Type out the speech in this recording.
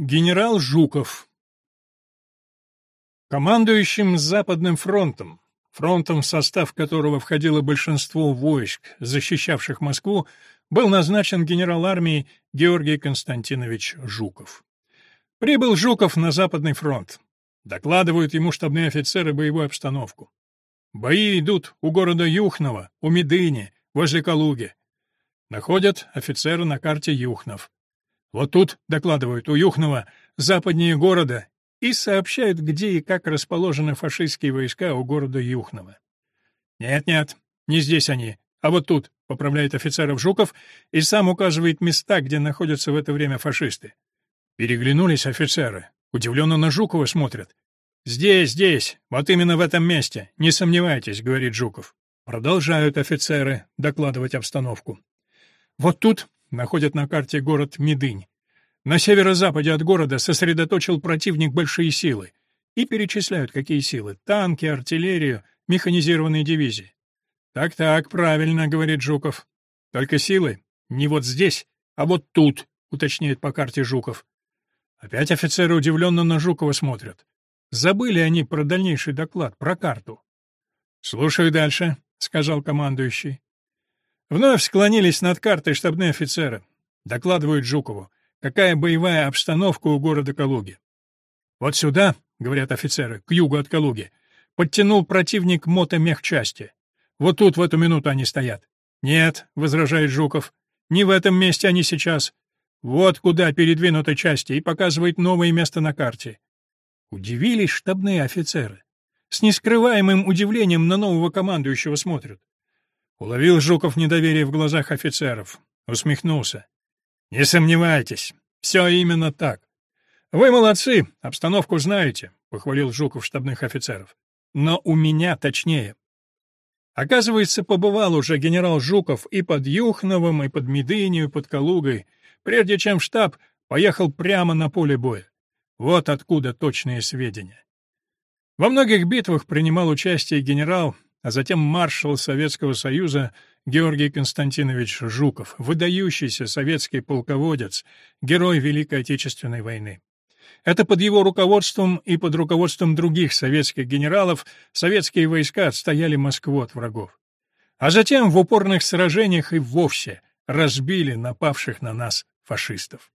Генерал Жуков Командующим Западным фронтом, фронтом, в состав которого входило большинство войск, защищавших Москву, был назначен генерал армии Георгий Константинович Жуков. Прибыл Жуков на Западный фронт. Докладывают ему штабные офицеры боевую обстановку. Бои идут у города Юхново, у Медыни, возле Калуги. Находят офицеры на карте Юхнов. Вот тут, докладывают, у Юхнова, западнее города, и сообщают, где и как расположены фашистские войска у города Юхнова. «Нет-нет, не здесь они, а вот тут», — поправляет офицеров Жуков и сам указывает места, где находятся в это время фашисты. Переглянулись офицеры, удивленно на Жукова смотрят. «Здесь, здесь, вот именно в этом месте, не сомневайтесь», — говорит Жуков. Продолжают офицеры докладывать обстановку. Вот тут находят на карте город Медынь. На северо-западе от города сосредоточил противник большие силы. И перечисляют, какие силы — танки, артиллерию, механизированные дивизии. «Так-так, правильно», — говорит Жуков. «Только силы не вот здесь, а вот тут», — уточняет по карте Жуков. Опять офицеры удивленно на Жукова смотрят. Забыли они про дальнейший доклад, про карту. «Слушаю дальше», — сказал командующий. Вновь склонились над картой штабные офицеры. Докладывают Жукову, какая боевая обстановка у города Калуги. «Вот сюда», — говорят офицеры, — «к югу от Калуги, подтянул противник мотомехчасти. Вот тут в эту минуту они стоят». «Нет», — возражает Жуков, — «не в этом месте они сейчас. Вот куда передвинуты части, и показывает новое место на карте». Удивились штабные офицеры. С нескрываемым удивлением на нового командующего смотрят. Уловил Жуков недоверие в глазах офицеров. Усмехнулся. «Не сомневайтесь, все именно так. Вы молодцы, обстановку знаете», — похвалил Жуков штабных офицеров. «Но у меня точнее». Оказывается, побывал уже генерал Жуков и под Юхновым, и под Медынью, и под Калугой, прежде чем штаб поехал прямо на поле боя. Вот откуда точные сведения. Во многих битвах принимал участие генерал а затем маршал Советского Союза Георгий Константинович Жуков, выдающийся советский полководец, герой Великой Отечественной войны. Это под его руководством и под руководством других советских генералов советские войска отстояли Москву от врагов. А затем в упорных сражениях и вовсе разбили напавших на нас фашистов.